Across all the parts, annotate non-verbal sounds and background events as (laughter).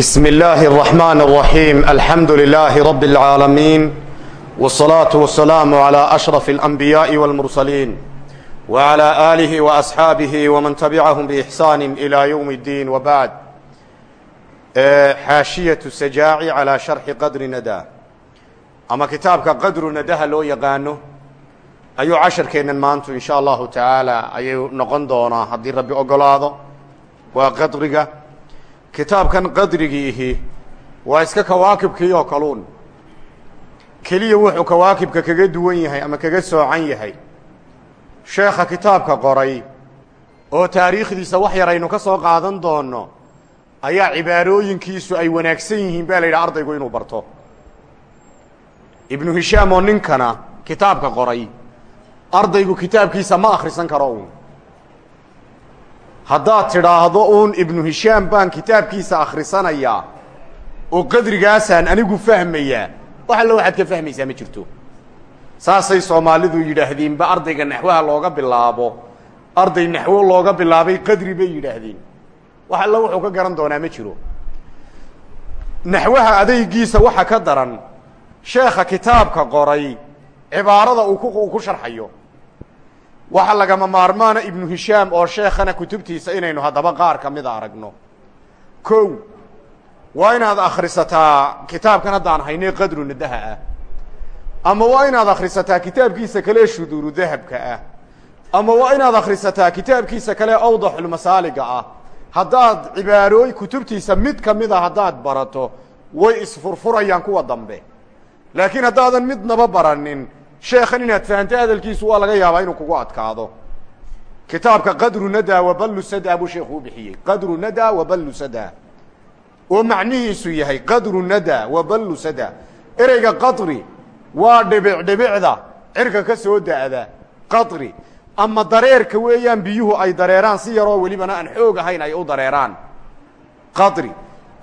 بسم الله الرحمن الرحيم الحمد لله رب العالمين والصلاة والسلام على أشرف الأنبياء والمرسلين وعلى آله وأصحابه ومن تبعهم بإحسان إلى يوم الدين وبعد xaashiyة السجاaعي عalى شharxi qadri nadى ama kitaabka qadru nadaha loo yaqaano ayuu casharkeennan maantu in sha allahu taعaalى ayuu noqon doonaa haddii rabbi ogolaado waa qadriga kitaabkan qadrigiihi waa iska kawaakibkii oo kaluun. Keliya wuxuu kawaakibka kaga duwan yahay ama kaga soocan yahay. Sheekha kitaabka qoray oo taariikhdiisa wax yar aynu ka soo qaadan doonno ayaa cibaarooyinkiisu ay wanaagsan yihiin baa la yidhaha ardaygu inuu barto. Ibnu hishaam oo ninkana kitaabka qoray ardaygu kitaabkiisa ma akhrisan karo uun haddaad tidhaahdo uun ibnu hishaam baan kitaabkiisa akhrisanayaa oo qadrigaasaan anigu fahmayaa. Wax allo waxaad ka fahmaysaa ma jirto. Saasay soomaalidu yidhaahdiinba ardayga naxwaha looga bilaabo. Arday naxwo looga bilaabay qadri bay yidhaahdeen. Wax allo wuxuu ka garan doonaa ma jiro. Naxwaha adaygiisa waxa ka daran sheekha kitaabka qoray cibaarada uu ku sharxayo waxa lagama maarmaana ibnu hishaam oo sheekhana kutubtiisa inaynu haddaba qaar ka mida aragno. Kow waa inaad akhrisataa kitaabkan haddaan haynay qadru nadaha ah. Ama waa inaad akhrisataa kitaabkiisa kale shuduuru dahabka ah. Ama waa inaad akhrisataa kitaabkiisa kale awdaxulmasaaliga ah. Haddaad cibaarooy kutubtiisa mid ka mida haddaad barato way isfurfurayaan kuwa dambe. Laakiin haddaadan midnaba baranin sheekhan inaad fahamta hadalkiisu waa laga yaabaa inuu kugu adkaado. Kitaabka qadru nada waballu sada buu sheekhu u qadru nada waballu sada. Oo macnihiisu yahay qadru nada waballu sada. Ereyga qadri waa dhibic dhibicda cirka ka soo da'da qadri. Ama dareerka weeyaan biyuhu ay dareeraan si yaroo welibana aan xoog ahayn ay u dareeraan qadri.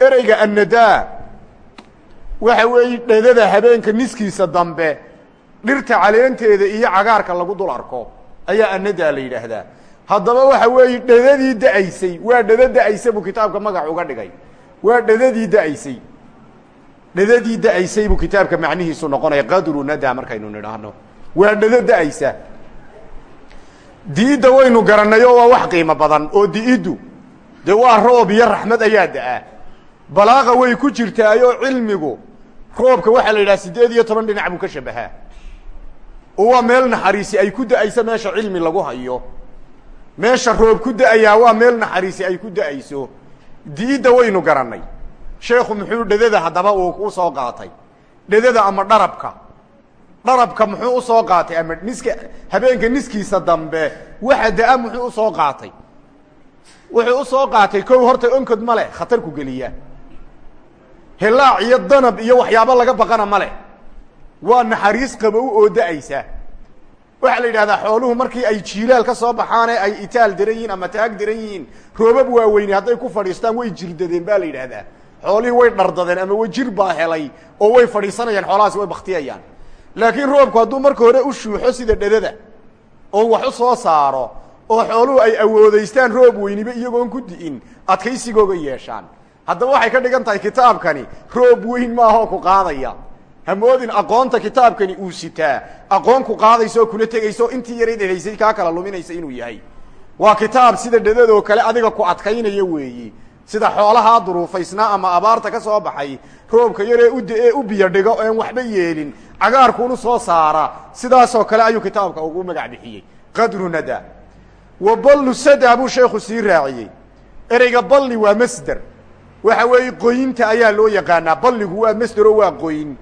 Ereyga annadaa waxa weeye dhedada habeenka niskiisa dambe dhirta caleenteeda iyo cagaarka lagu dul arko ayaa annadaa la yidhaahdaa. Haddaba waxa weeye dhedadii da'aysay waa dheda da'aysa buu kitaabka magac uga dhigay. Waa dhedadii da'aysay. Dhedadii da'aysay buu kitaabka macnihiisu noqonaya qadru nada markaynu nidhaahno. Waa dhedo da'aysa. Diidda waynu garannayo waa wax qiimo badan oo di'iddu dee waa roob iyo raxmad ayaa da'aa balaaqa way ku jirtaayoo cilmigu roobka waxaa la yidhaha siddeed iyo toban dhinac buu ka shabahaa oo waa meel naxariisi ay ku da'ayso meesha cilmi lagu hayo. Meesha roob ku da'ayaa waa meel naxariisi ay ku da'ayso. Diidda waynu garannay. Sheekhu muxuu dhedada haddaba uu u soo qaatay. Dhedada ama dharabka. Dharabka muxuu u soo qaatay ama niska habeenka niskiisa dambe waxa da'a muxuu u soo qaatay. Wuxuu u soo qaatay kow horta onkod ma leh khatar ku geliya. Helaac iyo danab iyo waxyaabo laga baqana ma leh waa naxariis qabow oo da'aysa waxaa la yidhahdaa xooluhu markii ay jiilaal ka soo baxaane ay itaal daran yihiin ama taag daran yihiin roobab waaweyne hadday ku fadhiistaan way jirdadeen baa la yidhaahdaa xoolihii way dhardadeen ama way jir baa helay oo way fadhiisanayaan xoolahaasi way baktiyayaan laakiin roobku hadduu marka hore u shuuxo sida dhedada oo wax u soo saaro oo xooluhu ay awoodaystaan roob weyniba iyagoon ku di'in adkaysigooga yeeshaan. Haddaba waxay ka dhigan tahay kitaabkani roob weyn maahoo ku qaadaya hamoodin aqoonta kitaabkani uu sitaa. Aqoon ku qaadaysa oo kula tegaysa oo intii yarayd helaysay kaa kala luminaysa inuu yahay. Waa kitaab sida dhedadoo kale adiga ku adkaynaya weeyi. Sida xoolahaa duruufaysnaa ama abaarta ka soo baxay roobka yaree u da'ee u biyo dhigo oan waxba yeelin cagaarkuunu soo saara. Sidaasoo kale ayuu kitaabka ugu magac bixiyey. Qadru nada. Wa ballu sada buu sheekhu sii raaciyey. Ereyga balli waa masder. Waxa weeye qoyinta ayaa loo yaqaanaa. Balligu waa masdero waa qoyin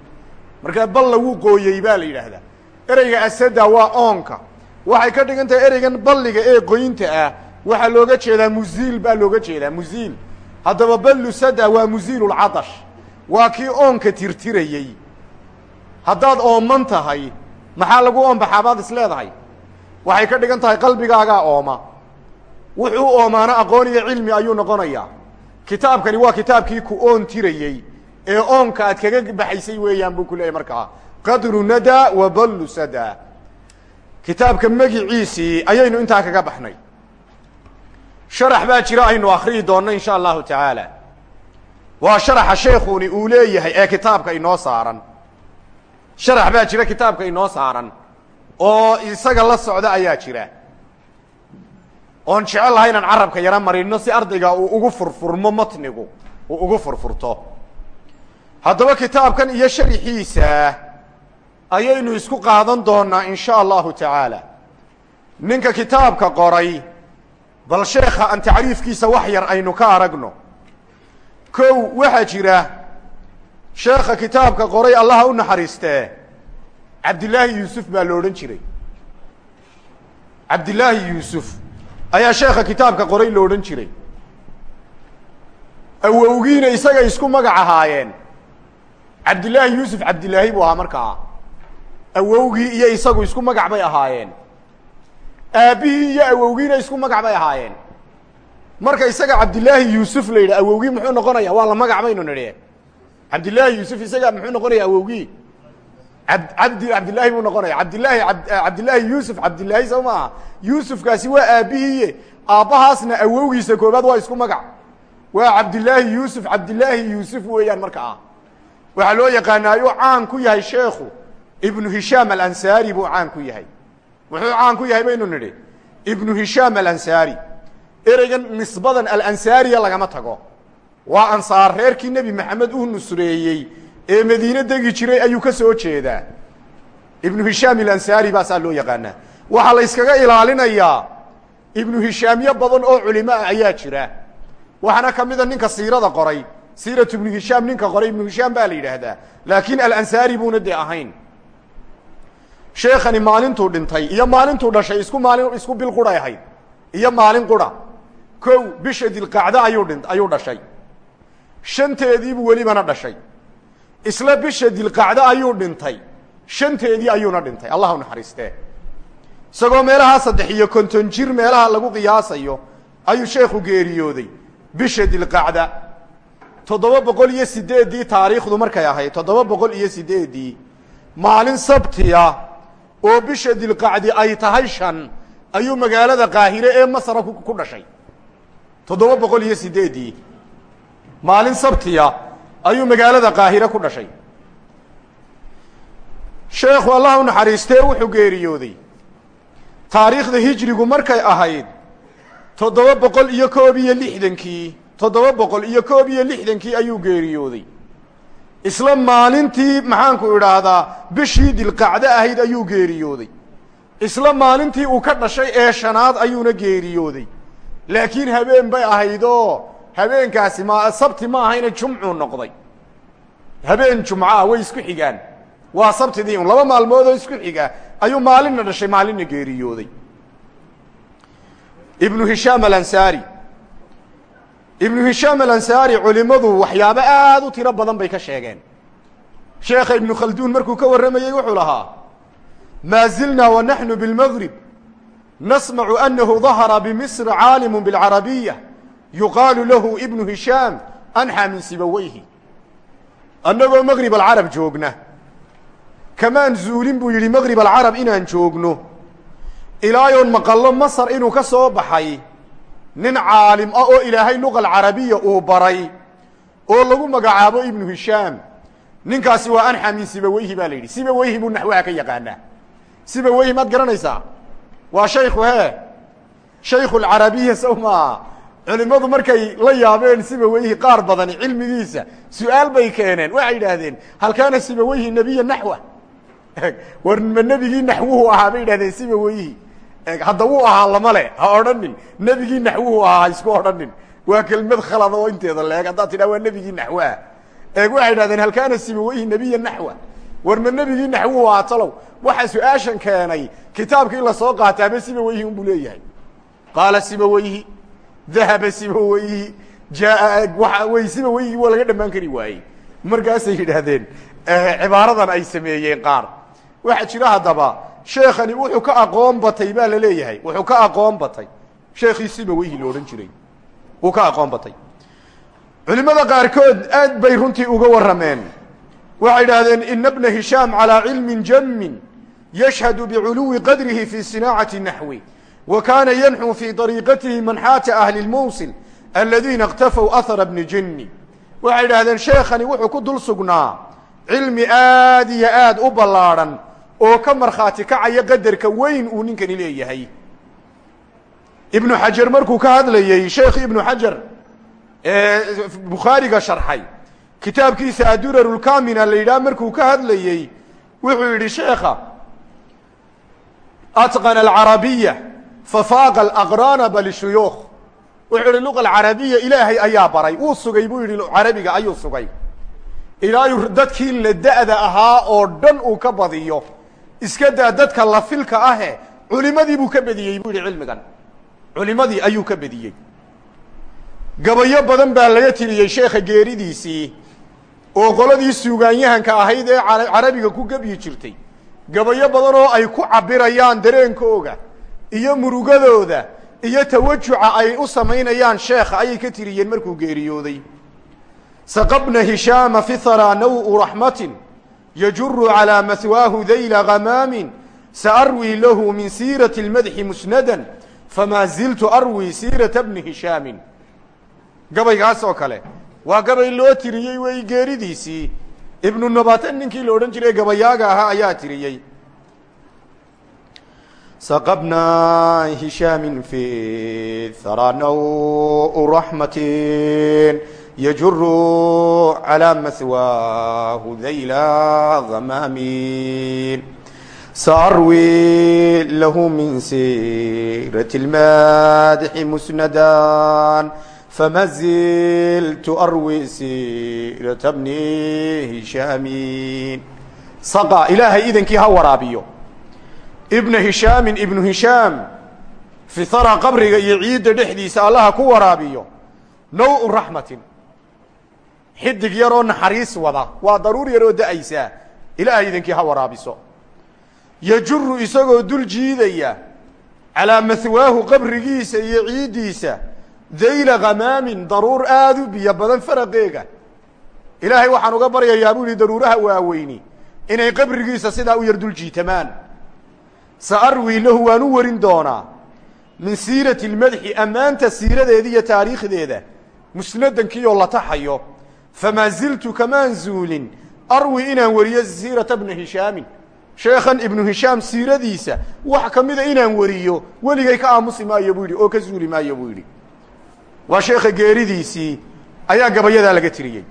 markaa balla wuu qooyey baa la yidhaahdaa. Ereyga asada waa oonka. Waxay ka dhigan tahay ereygan balliga ee qoyinta ah. Waxaa looga jeedaa muziil baa looga jeedaa muziil haddaba ballu sada waa muziilulcadash waa kii oonka tirtirayey haddaad ooman tahay maxaa lagu oonbaxaa baad is leedahay? Waxay ka dhigan tahay qalbigaagaa ooma. Wuxuu oomaana aqoon iyo cilmi ayuu noqonayaa. Kitaabkani waa kitaabkii ku oon tirayey ee oonka aad kaga baxaysay weeyaan buu ku leeyahy markaa. Qadru nada wa ballu sada. Kitaabka magiciisii ayaynu intaa kaga baxnay. Sharax baa jira aynu akriyi doonno in sha allahu tacaala. Waa sharaxa sheekuni uu leeyahay ee kitaabka inoo saaran. Sharax baa jira kitaabka inoo saaran. Oo isaga la socda ayaa jira. Oon jecel lahay inaan carabka yaro marino si ardayga uu ugu furfurmo matnigu uu ugu furfurto haddaba kitaabkan iyo sharixiisa ayaynu isku qaadan doonaa in sha allahu tacaala. Ninka kitaabka qoray bal sheekha aan tacriifkiisa wax yar aynu ka aragno. Kow waxaa jira sheekha kitaabka qoray allaha u naxariistee cabdillaahi yuusuf baa lo odhan jiray. Cabdillaahi yuusuf ayaa sheekha kitaabka qoray lo odhan jiray. Awowgiina isaga isku magac ahaayeen cabdillaahi yuusuf cabdillaahi buu ahaa markaa. Awowgii iyo isagu isku magac bay ahaayeen. Aabbihii iyo awowgiina isku magac bay ahaayeen. Marka isaga cabdillaahi yuusuf la yidhah awowgii muxuu noqonaya? Waa la magac baynu nidhi. Cabdillaahi yuusuf isaga muxuu noqonaya awowgii? Ab abdi cabdillaahi buu noqonaya. Cabdillaahi cabdillaahi yuusuf cabdillaahi soo maaha yuusufkaasi waa aabbihiiye aabbahaasna awowgiisa koobaad waa isku magac. Waa cabdillaahi yuusuf cabdillaahi yuusuf weeyaan marka ah waxaa loo yaqaanaayo caan ku yahay sheekhu ibnu hishaam alansaari buu caan ku yahay. Muxuu caan ku yahay baynu nidhi ibnu hishaam alansaari. Ereygan nisbadan alansaariya lagama tago. Waa ansaar reerkii nebi maxamed uu nusreeyey ee madiine degi jiray ayuu ka soo jeedaa. Ibnu hishaam alansaari baasaa loo yaqaanaa. Waxaa la yskaga ilaalinayaa ibnu hishaamyo badan oo culimo ayaa jira. Waxaana ka mida ninka siirada qoray siiratu ibnu hishaam ninka qoray ibnu hishaam baa la yidhaahdaa laakiin alansaari buuna dee ahayn sheekhani maalintuu dhintay iyo maalintuu dhashay isku maalin isku bil quray ahayd iyo maalin qura kow bisha dilqacda ayuu dhin ayuu dhashay shanteediibuu welibana dhashay isla bisha dilqacda ayuu dhintay shanteedii ayuuna dhintay allah u naxariistee isagoo meelahaa saddex iyo konton jir meelaha lagu qiyaasayo ayuu sheekhu geeriyooday bisha dilqacda toddoba boqol iyo sideeddii taariikhdu markay ahayd toddoba boqol iyo sideeddii maalin sabtiya oo bisha dilqacdi ay tahay shan ayuu magaalada qaahire ee masra ku dhashay. Toddoba boqol iyo sideeddii maalin sabtiya ayuu magaalada qaahire ku dhashay. Sheekhu allah u wuxuu geeriyooday. Taariikhda hijrigu markay ahayd toddoba boqol iyo koob iyo lixdankii toddoba boqol iyo koob iyo lixdankii ayuu geeriyooday. Isla maalintii maxaanku idhaahdaa bishii dilqacdo ahayd ayuu geeriyooday. Isla maalintii uu ka dhashay ee shanaad ayuuna geeriyooday. Laakiin habeen bay ahayd oo habeenkaasi ma sabti ma ahayna jumcuu noqday. Habeen jumca way isku xigaan. Waa sabtidii un laba maalmood oo isku xiga ayuu maalinna dhashay maalinna geeriyooday. Ibnu hishaam alansaari ibnu hishaam alansaari culimmadu waxyaabo aad u tiro badan bay ka sheegeen. Sheekha ibnu khalduun markuu ka warramayey wuxuu lahaa maa zilnaa wa naxnu bilmagrib nasmacu anahu dahara bimisr caalimu bilcarabiya yuqaalu lahu ibnu hishaam anxaa min sibaweyhi annagoo magrib alcarab joogna. Kamaan zuulin buu yidhi magrib alcarab inaan joogno ilaayoon maqallo masar inuu ka soo baxay nin caalim ah oo ilaahay luqa alcarabiya uu baray oo lagu magacaabo ibnu hishaam. Ninkaasi waa anxa min sibaweyhi baa la yidhi. Sibaweyhi buu naxwaha ka yaqaanaa. Sibaweyhi maad garanaysaa? Waa shaykhu hee? Shaykhu alcarabiya sow culimmadu markay la yaabeen sibaweyhi qaar badani cilmigiisa su'aal bay keeneen. Waxay yidhaahdeen hal kaana nebiya naxwa. (laughs) War ma nebigii naxwuhu ahaa bay yidhahdeen sibaweyhi hadda wuu ahaa lama le ha odhanin nebigii naxwuhu ahaa ha isku odhanin waa kelmad khalad oo inteeda leeg. Haddaad tidhaha waa nebigii naxwaha eeg waxay yidhahdeen hal kaana sibaweyhi nebiya naxwa? War ma nebigii naxwuhu ahaa talow. Waxaa su'aashan keenay kitaabka in la soo qaataaba sibaweyhi unbuu leeyahay. Qaala sibaweyhi dahaba sibaweyhi jaa waa wey sibaweyhi waa laga dhamaan kari waayey. Markaasay yidhaahdeen cibaaradan ay sameeyeen qaar. Waxaa jira haddaba sheekani wuxuu ka aqoon batay baa la leeyahay. Wuxuu ka aqoon batay. Sheekhiisiiba weyhi lo odhan jiray. Wuu ka aqoon batay. Culimmada qaarkood aad bay runtii uga warrameen. Waxay idhaahdeen ina bna hishaam calىa cilmin jammin yashhadu biculuwi qadrihi fi sinaacati naxwi wa kaana yanxuu fii dariiqatihi manxaata ahli lmowsil aladiina اktafow ahara bni jinni. Waxay idhaahdeen sheekhani wuxuu ku dul sugnaa cilmi aad iyo aad u ballaadhan oo ka markhaati kacaya qadarka weyn uu ninkani leeyahay. Ibnu xajar markuu ka hadlayey sheekh ibnu xajar ee bukhaariga sharxay kitaabkiisa adurarulkamina la yidhaha markuu ka hadlayey wuxuu yidhi sheekha atqana alcarabiya fafaaqa alaqraana bal shuyuukh wuxuu yidhi luqa alcarabiya ilaahay ayaa baray. Wuu sugay buu yidhi carabiga ayuu sugay. Ilaayu dadkii la da'da ahaa oo dhan uu ka badiyo iska daa dadka lafilka ahe culimadii buu ka bediyey buu yidhi cilmigan. Culimadii ayuu ka bediyey. Gabayo badan baa laga tiriyey sheekha geeridiisii oo qoladii suugaanyahanka ahayd ee carabiga ku gebyi jirtay. Gabayo badan oo ay ku cabirayaan dareenkooga iyo murugadooda iyo tawajuca ay u samaynayaan sheekha ayay ka tiriyeen markuu geeriyooday. Saqabna hishaama fithara naw raxmatin yajuru calىa mahwaahu dayla gamaamin saarwii lahu min siirati اlmadxi musnadan famaa ziltu arwii siirata bni hishaamin gabaygaas oo kale waa gabay loo tiriyey wey geeridiisii ibnu nabatan ninkii la odhan jiray gabayaaga ahaa ayaa tiriyey saqabna hishaamin fi thara naw raxmatin yajuru calى mahwaahu dayla gamaamin saarwi lahu min siirati اlmadxi musnadan fama ziltu arwi siirata bni hishaamin saqa ilaahay idankii ha waraabiyo ibna hishaamin ibnu hishaam fi hara qabriga iyo ciidda dhexdiisa allaha ku waraabiyo naw raxmatin xidig yaroo naxariis wada. Waa daruur yaroo da'aysaa ilaahay idankii ha waraabiso. Yajuru isagoo dul jiidaya. Calaa mahwaahu qabrigiisa iyo ciiddiisa dayla gamaamin daruur aada u biyo badan faraqeega. Ilaahay waxaan uga baryayaa buu yihi daruuraha waaweyni inay qabrigiisa sidaa u yar dul jiitamaan. Sa arwii lahu waan u warin doonaa. Min siirati lmadxi ammaanta siiradeeda iyo taariikhdeeda. Musnadankiioo la taxayo famaa ziltu kamaan zuulin arwi inaan wariyo siirata bna hishaamin sheekhan ibnu hishaam siiradiisa wax kamida inaan wariyo weligay ka aamusi maayo buu yidhi oo ka zuuli maayo buu yidhi waa sheekha geeridiisii ayaa gabayadaa laga tiriyey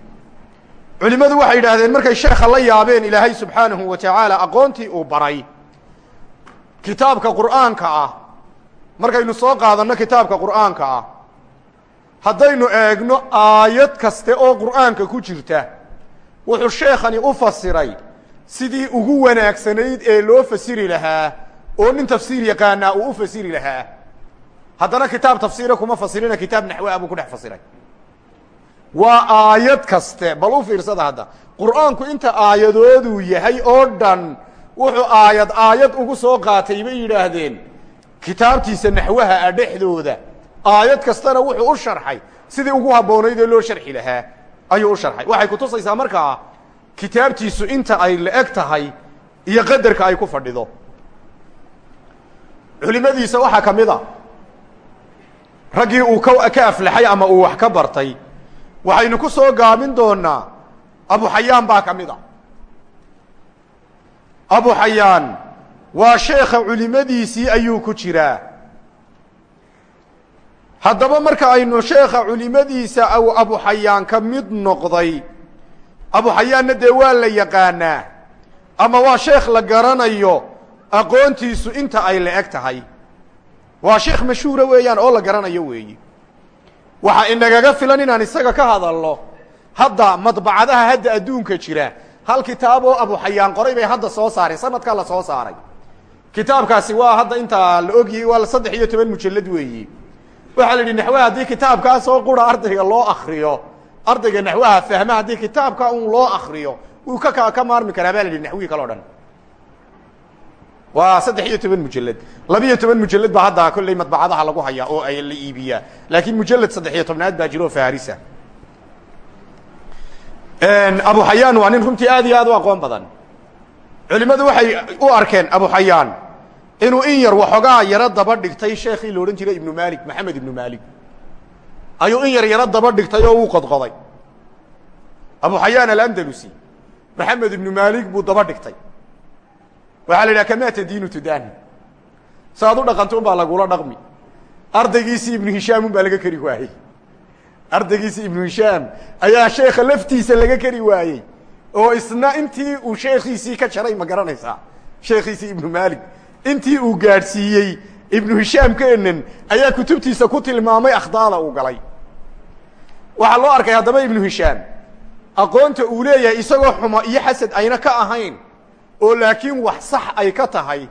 culimmadu waxay yidhaahdeen markay sheekha la yaabeen ilaahay subxaanahu wa tacaala aqoontii uu baray kitaabka qur'aanka ah markaynu soo qaadanno kitaabka qur'aanka ah haddaynu eegno aayad kaste oo qur'aanka ku jirta. Wuxuu sheekhani u fasiray sidii ugu wanaagsanayd ee loo fasiri lahaa oo nin tafsiir yaqaanaa uu u fasiri lahaa. Haddana kitaab tafsiira kuma fasirina kitaab naxwaa buu ku dhex fasiray. Waa aayad kaste bal u fiirsada hadda. Qur'aanku inta aayadooduu yahay oo dhan wuxuu aayad aayad ugu soo qaatay bay yidhaahdeen. Kitaabtiisa naxwaha a dhexdooda aayad kastana wuxuu u sharxay. Sidii ugu habboonayd ee loo sharxi lahaa ayuu u sharxay. Waxay kutusaysaa markaa kitaabtiisu inta ay la-eg tahay iyo qadarka ay ku fadhido. Culimadiisa waxaa ka mid a raggii uu ka aflaxay ama uu wax ka bartay waxaynu ku soo gaabin doonaa abu xayaan baa ka mid a. Abu xayaan waa sheekha culimadiisii ayuu ku jiraa haddaba marka aynu sheekha culimadiisa au abu xayaan ka mid noqday abu xayaanna dee waa la yaqaanaa ama waa sheekh la garanayo aqoontiisu inta ay la eg tahay. Waa sheekh mashhuura weeyaan oo la garanayo weeyi. Waxaa inagaga filan inaan isaga ka hadalno hadda madbacadaha hadda adduunka jira hal kitaab oo abu xayaan qoray bay hadda soo saareen sanadkaa la soo saaray. Kitaabkaasi waa hadda intaa la ogyay waa saddex iyo toban mujallad weeyi waxaa la yidhi naxwaha haddii kitaabkaasoo qura ardayga loo akriyo ardayga naxwaha fahma haddii kitaabka un loo akriyo uu ka ka maarmi karaa baa la yidhi naxwihii kale o dhan. Waa saddex iyo toban mujalad. Labiiyo toban mujalad baa hadda kolley madbacadaha lagu hayaa oo ay la iibiyaa. Laakiin mujalad saddex iyo tobnaad baa jiro oo farisa abu xayaan waa nin runtii aad iyo aad u aqoon badan. Culimmadu waxay u arkeen abu xayaan inuu in yar waxoogaa yaro daba dhigtay sheekhii la jiray ibnu maalik maxamed ibnu maalik. Ayuu in yar yaro daba dhigtay oo uu qodqoday. Abu xayaan alandalusi maxamed ibnu maalik buu daba dhigtay. Waxaa la yidhaha kamaa tadiinu tudaani? Saaad u dhaqanto un baa lagula dhaqmi. Ardaygiisii ibnu hishaam un baa laga keri waayey. Ardaygiisii ibnu hishaam ayaa sheekha laftiisa laga keri waayey. Oo isna intii uu sheekhiisii ka jaray ma garanaysaa. Sheekhiisii ibnu intii uu gaadhsiiyey ibnu hishaam keenan ayaa kutubtiisa ku tilmaamay akhdaada uu galay. Waxaa loo arkay haddaba ibnu hishaam aqoonta uu leeyahay isagoo xumo iyo xasad ayna ka ahayn oo laakiin wax sax ay ka tahay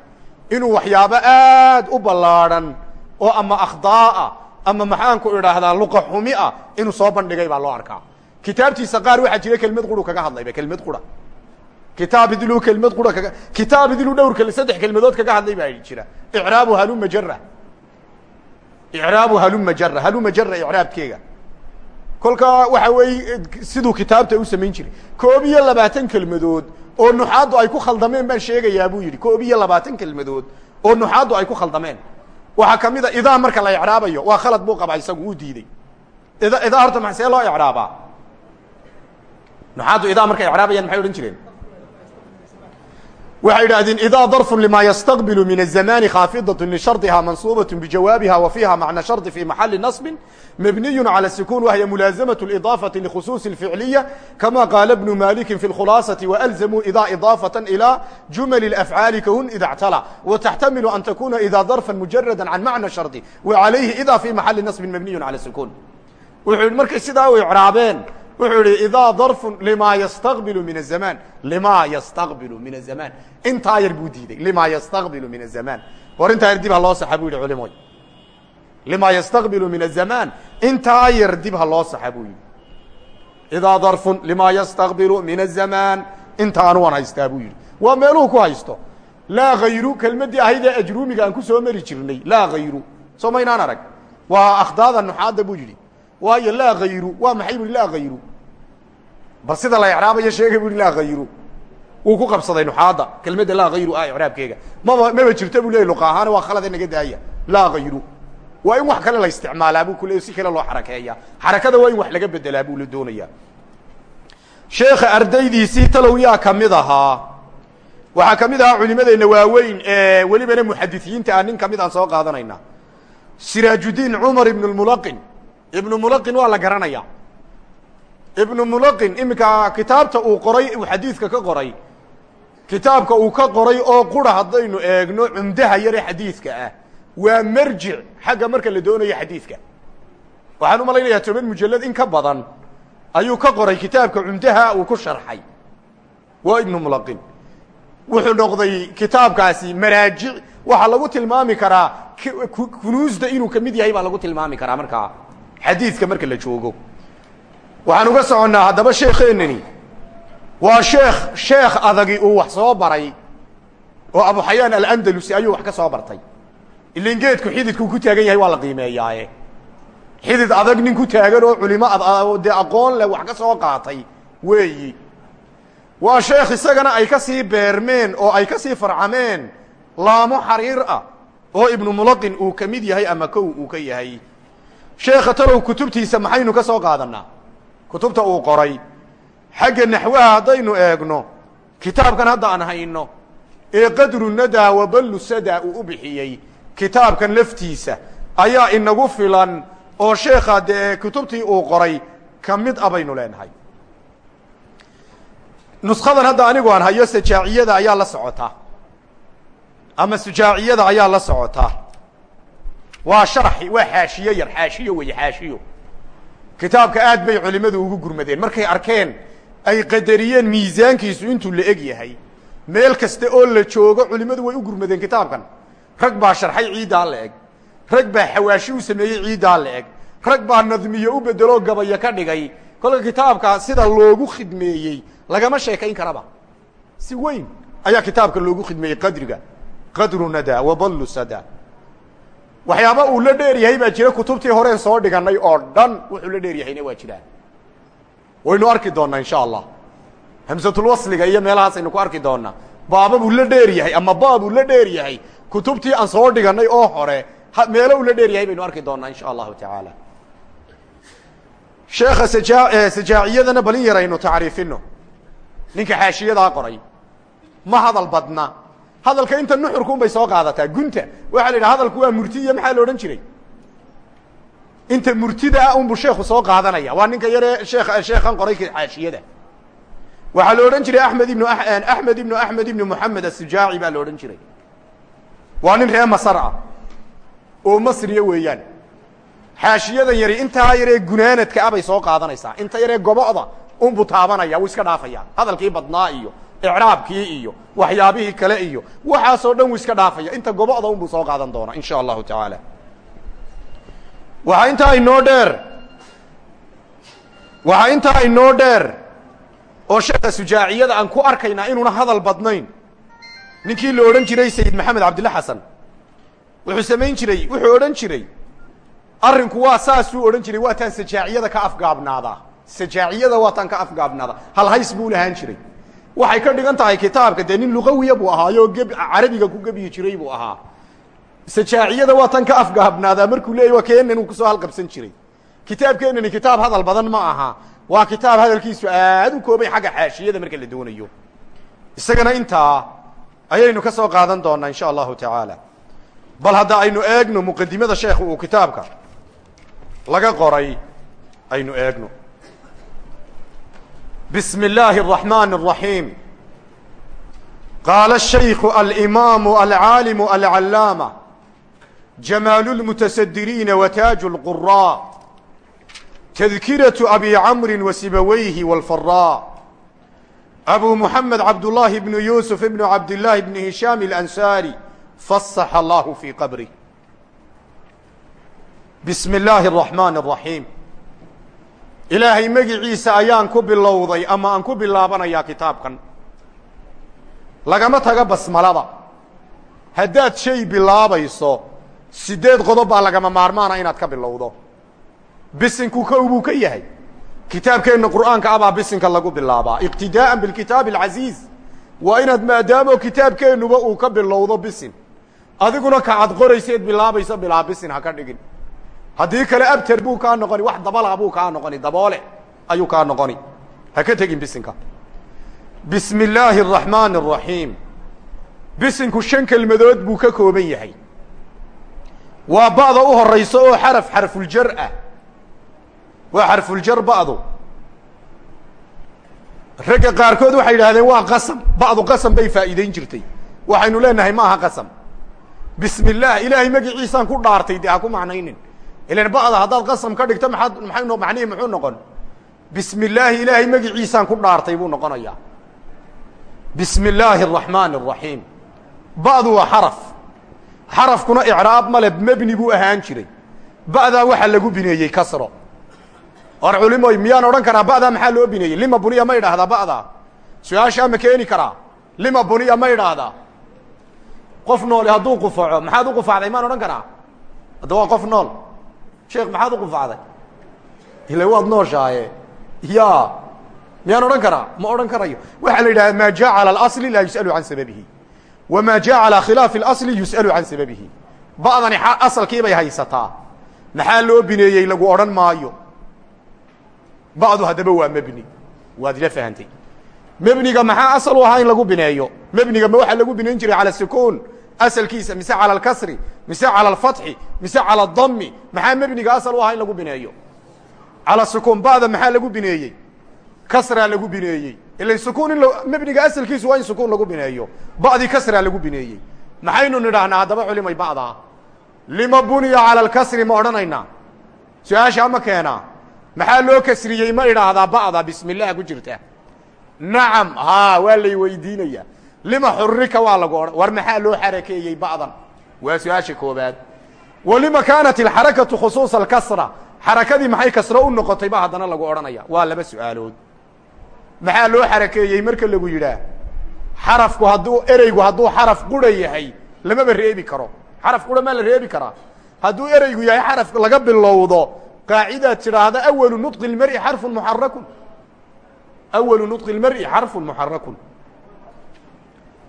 inuu waxyaabo aad u ballaadhan oo ama akhdaaa ama maxaanku idhaahdaa luqa xumi ah inuu soo bandhigay baa loo arkaa. Kitaabtiisa qaar waxaa jira kelmad quru kaga hadlayba kelmad qura kitaab idiluu kelmad qura kaga kitaab idiluu dhowr saddex kelmadood kaga hadlay baa jira icraabu haluma jara icraabu haluma jara haluma jara icraabkeega kolkaa waxa weeye siduu kitaabta u samayn jiray koob iyo labaatan kelmadood oo nuxaaddu ay ku khaldameen baan sheegayaa buu yidhi koob iyo labaatan kelmadood oo nuxaaddu ay ku khaldameen waxaa ka mid a idaa marka la icraabayo waa khalad buu qabaa isagu uu diidey ida idaa horta ma see loo icraabaa nuxaaddu idaa markay icraabayaan maxay odhan jireen waxay idhahdeen idaa darfu lima ystaqbilu min الzamani khaafidaة lisharطiha mansuubaة bijawaabiha wa fiiha macna sharطi fi maxali naصbi mabniy calى الsukun wahiy mulaazamaة اضaafaةi lkhusuuصi الficliya kama qaala bnu maliki fi اkhulaaصaةi walzamuu idaa idaafaة ilى juml اafcaali kahun ida اctala wtaxtamilu an takuna ida darfa mujarada can macna sharطi waعalayhi ida fi maxali naصbi mabniy calى الsukun wuxuu yihi markay sidaa u icraabeen wuxuu ihi idaa darfun limaa yastaqbilu min azamaan limaa yastaqbilu min azamaan intaa yar buu diiday. Limaa yastaqbilu min azamaan war intaa yar dib ha loo saxa buu yidhi culimooy limaa yastaqbilu min azamaan intaa yar dib ha loo saxa buu yidhi. Idaa darfun limaa yastaqbilu min azamaan inta anu aan haystaa buu yidhi. Waa meeluhu ku haysto. Laa hayru kelmaddii ahayd ee ajruumiga aan ku soo mari jirnay. Laa hayru soo maynaan arag. Waa akhdaada nuxaadda buu yidhi. Waayo laa hayru waa maxay bu laa hayru bal sida la icraabayo sheega bu laa hayru wuu ku qabsaday nuxaadda. Kelmadda laa hayru ah icraabkeega. Maba maba jirto bu leey luqa ahaan waa khalade naga daaya. Laa hayru waa in wax kale la isticmaalaa bu kule si kale loo xarakeeya. Xarakada waa in wax laga bedelaa buu la doonayaa. Sheekha ardaydiisii talow yaa ka mid ahaa. Waxaa ka mid ahaa culimadeenna waaweyn ee welibana muxadisiyiinta ah nin ka mid aan soo qaadanayna. Siraajudiin cumar ibn lmulaqin ibnu mulaqin waa la garanaya ibnu mulaqin iminka kitaabta uu qoray uu xadiidka ka qoray. Kitaabka uu ka qoray oo qura haddaynu eegno cumdaha yare xadiidka ah. Waa marjic xagga marka la doonayo xadiidka waxaan u malaynayaa toban mujallad in ka badan ayuu ka qoray kitaabka cumdaha uu ku sharxay. Waa ibnu mulaqin. Wuxuu noqday kitaabkaasi maraajic waxaa lagu tilmaami karaa kunuusda inuu ka mid yahay baa lagu tilmaami karaa markaa xadiidka marka la joogo waxaan uga soconnaa haddaba sheekeennani waa sheekh sheekh adagi uu wax soo baray oo abu xayaan alandalusi ayuu wax ka soo bartay. Ilin geedku xididkuu ku taagan yahay waa la qiimeeyaaye. Xidid adag nin ku taagan oo culimo dee aqoon leh wax ka soo qaatay weeyi. Waa sheekh isagana ay ka sii beermeen oo ay ka sii farcameen. Laamo xariir ah oo ibnu mulaqin uu ka mid yahay ama kow uu ka yahay. Sheekha talow kutubtiisa maxaynu ka soo qaadanaa kutubta uu qoray. Xagga naxwaha haddaynu eegno kitaabkan hadda aan hayno ee qadru nadaa wa ballu sadaa uu u bixiyey. Kitaabkan laftiisa ayaa inagu filan oo sheekha dee kutubtii uu qoray ka mid a baynu leenahay. Nuskadan hadda anigu aan hayo sajaaciyada ayaa la socotaa ama sujaaciyada ayaa la socotaa waa sharaxi waa xaashiyo yar xaashiyo wey xaashiyo kitaabka aad bay culimmadu ugu gurmadeen. Markay arkeen ay qadariyeen miisaankiisu intuu la eg yahay. Meel kasta oo la joogo culimmadu way u gurmadeen kitaabkan. Rag baa sharxay ciiddaa la eg. Rag baa xawaashi u sameeyey ciiddaa la eg. Rag baa nadmiye u bedeloo gabayo ka dhigay. Kolka kitaabka sida loogu khidmeeyey lagama sheekayn karaba. Si weyn ayaa kitaabka loogu khidmeeyey qadriga. Qadru nadaa wadallu sada waxyaaba uu la dheer yahay baa jira. Kutubtii horeen soo dhiganay oo dhan wuxuu la dheer yahayna waa jiraan. Waynu arki doonaa insha allah. Hamsatulwasliga iyo meelahaasaynu ku arki doonaa baababuu la dheer yahay ama baabuu la dheer yahay. Kutubtii aan soo dhiganay oo hore meelo uu la dheer yahay baynu arki doonaa insha allahu tacaala sheekha sajaa sajaaciyadana balin yaraynu tacriifino. Ninka xaashiyadaa qoray. Ma hadal badna hadalka inta nuxurkuun bay soo qaadataa gunta. Waxaa la yidhaha hadalku waa murti iyo maxaa la jiray? Inta murtida ah unbu sheekhu soo qaadanaya. Waa ninka yaree sheekh sheekhan qoray xaashiyada waxaa la odhan jiray axmed ibnu axmed ibnu axmed ibnu moxamed asujaaci baa la odhan jiray. Waa nin ree masar ah oo masriya weeyaan. Xaashiyadan yari intaa yaree gunaanadka ah soo qaadanaysaa. Inta yaree gobo'da unbu taabanaya wuu iska dhaafaya. Hadalkii badnaa iyo icraabkii iyo waxyaabihii kale iyo waxaasoo dhan wuu iska dhaafaya. Inta gobo'da unbuu soo qaadan doona in sha allahu tacaala. Waxaa intaa inoo dheer waxaa intaa inoo dheer oo sheeka sujaaciyada aan ku arkaynaa inuuna hadal badnayn. Ninkii la odhan jiray sayid maxamed cabdilla xasan. Wuxuu samayn jiray wuxuu odhan jiray arrinku waa saasuu odhan jiray waa taan sajaaciyada ka afgaabnaadaa sajaaciyada waa taan ka afgaabnaadaa halhays buu lahaan jiray waxay ka dhigan tahay kitaabka dee nin luqawiya buu ahaayo carabiga ku gebyi jiray buu ahaa. Sajaaciyada waa tan ka afgahabnaadaa markuu leeyay waa keenan ku soo halqabsan jiray. Kitaabkeenani kitaab hadal badan ma aha. Waa kitaab hadalkiisu aad u koobay xagga xaashiyada marka la doonayo. Isagana intaa ayaynu ka soo qaadan doonaa insha allahu tacaala. Bal hadda aynu eegno muqadimada sheekhu uu kitaabka laga qoray aynu eegno bismi illaahi الraxmaan الraxiim qaala الshayku alimaamu alcaalimu alcallaama jamaalu اlmutasadiriina wataaju اlquraa tadkiraةu abi camri wasibawayhi wاlfaraa abu muxamed cabdullaahi bnu yuusuf ibnu cabdillaahi bni hishaam اlansaari fasaxa allahu fii qabrih bismi illaahi الraxmaan الraxiim ilaahay magiciisa ayaan ku bilowday ama aan ku bilaabanayaa kitaabkan. Lagama taga basmalada. Haddaad shay bilaabayso siddeed qodob baa lagama maarmaana inaad ka bilowdo. Bisinku kow buu ka yahay. Kitaabkeenna qur'aanka abaa bisinka lagu bilaabaa. Iqtidaa'an bilkitaabi alcasiiz waa inaad maadaamo kitaabkeennuba uu ka bilowdo bisin. Adiguna kacad qorayseed bilaabayso bilaa bisin ha ka dhigin haddii kale abter buu kaa noqoni wax dabala buu kaa noqoni daboole ayuu kaa noqoni. Ha ka tegin bisinka. Bismi illaahi araxmaani araxiim bisinku shan kelmadood buu ka kooban yahay. Waa ba'da u horayso oo xaraf xarfuljar ah. Waa xarfuljar ba'du. Ragga qaarkood waxay yidhahdeen waa qasam. Ba'du qasam bay faa'iideyn jirtay. Waxaynu leenahay ma aha qasam. Bismi illaah ilaahay magiciisaan ku dhaartay dee ha ku macnaynin ilan ba'da haddaad qasam ka dhigto maxaad maxay no macnihi muxuu noqon? Bismi illaahi ilaahay magiciisaan ku dhaartay buu noqonayaa bismi illaahi araxmaani araxiim ba'du waa xaraf. Xarafkuna icraab male mebni buu ahaan jiray. Ba'daa waxaa lagu bineeyey kasro. Or culimoy miyaan odhan karaa ba'daa maxaa loo bineeyey? Lima buniya ma idhaahdaa ba'daa su'aashaa ma keeni karaa? Lima buniya ma idhaahdaa qof nooli hadduu qufaco maxaad u qufacday maan odhan karaa? Hadda waa qof nool sheekh maxaad u qufacday ila waad nooshaaye ya miyaan odhan karaa ma odhan karayo waxaa la yidhahda maa jaa cala alasli laa yus'alu can sababihi wma jaa calى khilaafi اlasli yus'alu can sababihi ba'dani asalkiibay haysataa maxaa loo bineeyey lagu odhan maayo ba'du haddaba waa mebni waad ila fahantay mebniga maxaa asal u ahaa in lagu bineeyo mebniga ma waxaa lagu bineyn jiray calى sukuun asalkiisa mise calى اlkasri mise calى اlfatxi mise calى اdami maxaa mebniga asal u ahaa in lagu bineeyo calى sukuun ba'da maxaa lagu bineeyey kasraa lagu bineeyey ila sukuun in mebniga asalkiisu waa in sukuun lagu bineeyo ba'dii kasraa lagu bineeyey maxaynu nidhaahnaa haddaba culimay ba'daa lima buniya cala alkasri ma odhanaynaa su-aashaa ma keenaa maxaa loo kasriyey ma idhaahdaa ba'da bismi illah ku jirta nacam haa waa lay weydiinayaa lima xurrika waa lagu odhan. War maxaa loo xarakeeyey ba'dan? Waa su'aasha koobaad walima kaanat alxarakatu khusuusa alkasra xarakadii maxay kasro u noqotay ba haddana lagu odhanaya. Waa laba su'aalood. Maxaa loo xarakeeyey marka lagu yidhaah? Xarafku hadduu ereygu hadduu xaraf qura yahay lamaba reebi karo. Xaraf qura maa la reebi karaa. Hadduu ereygu yahay xaraf laga bilowdo qaacidaad tidhaahda awalu nudqi lmari xarfun muxarakun awalu nudqi lmari xarfun muxarakun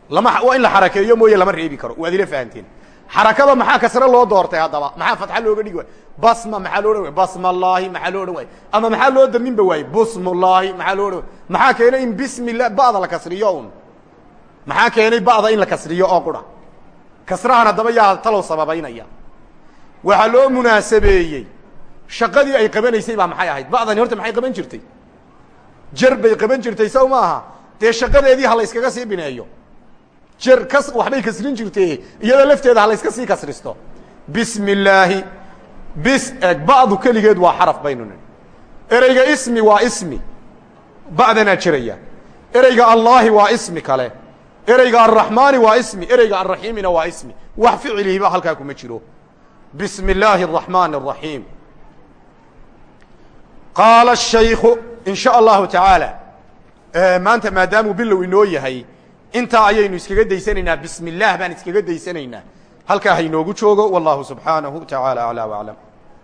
waa in la xarakeeyo mooye lama reebi karo. Waad ila fahanteen xarakada maxaa kasre loo doortay haddaba? Maxaa fatxa looga dhigi waay basma maxaa loo odhan waay basmallaahi maxaa loo odhan waay ama maxaa loo daminba waaye busmullaahi maxaa loo odhan maxaa keenay in bismillah ba'da la kasriyo un maxaa keenay ba'da in la kasriyo oo qura? Kasrahan haddaba yaa talow sababaynaya. Waxaa loo munaasabeeyey. Shaqadii ay qabanaysay baa maxay ahayd? Ba'dani horta maxay qaban jirtay? Jer bay qaban jirtay saw ma aha dee shaqadeedii ha la sii bineeyo jer kas waxbay kasrin jirtee iyadoo lafteeda ha la yska sii kasristo. Bismi bis eg ba'du keligeed waa xaraf baynu ereyga ismi waa ismi. Ba'danaa jiraya. Ereyga allaahi waa ismi kale. Ereyga arraxmaani waa ismi. Ereyga arraxiimina waa ismi. Wax ficilihiba halkaa kuma jiro. Bismi illaahi araxmaani araxiim qaala ashayku in sha allahu tacaala maanta maadaamuu bilow inoo yahay intaa ayaynu iskaga daysanaynaa bismi illaah baan iskaga daysanaynaa. Halkaa hainoogu joogo wallahu subxaanahu tacaala aclaa waclam